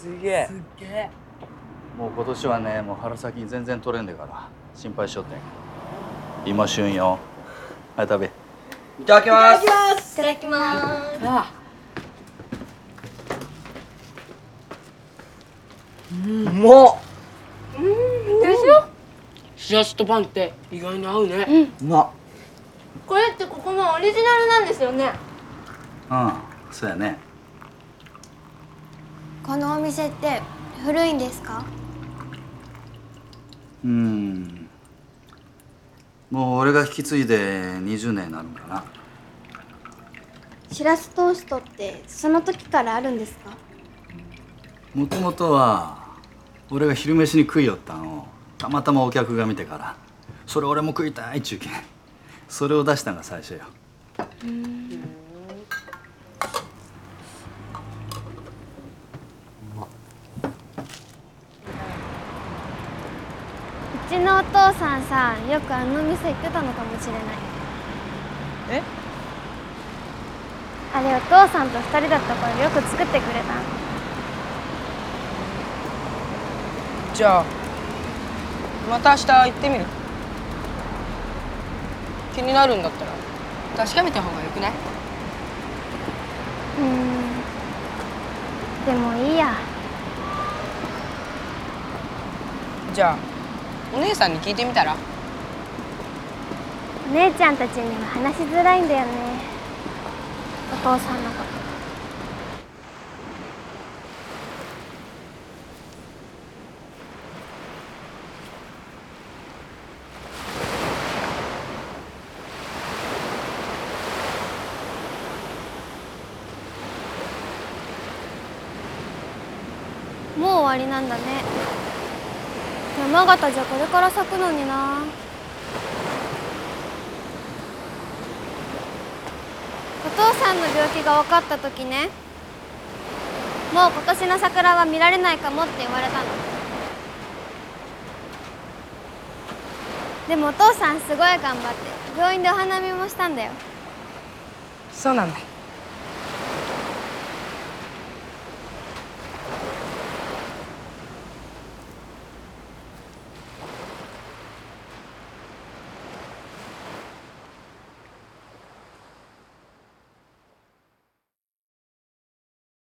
すげえ。すっげえ。もう今年はねもう春先全然取れんでから心配しよってん。今旬よ。はい食べ。いただきます。いただきます。あうまっ。でしょしらすとパンって意外に合うね。うまっ。これってここのオリジナルなんですよね。うんそうやねこのお店って古いんですか？うん。もう俺が引き継いで20年になるんかな。しらすトーストってその時からあるんですか？もともとは俺が昼飯に食いよったんをたまたまお客が見てからそれ俺も食いたいっちゅうけんそれを出したんが最初よ。うちのお父さんさよくあの店行ってたのかもしれない。え？あれお父さんと二人だった頃よく作ってくれた。じゃあまた明日行ってみる？気になるんだったら確かめた方がよくない？うん。でもいいや。じゃあお姉さんに聞いてみたら？お姉ちゃんたちには話しづらいんだよね。お父さんのこと。もう終わりなんだね。山形じゃこれから咲くのにな。お父さんの病気が分かった時ね。もう今年の桜は見られないかもって言われたの。でもお父さんすごい頑張って病院でお花見もしたんだよ。そうなんだ